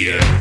Yeah.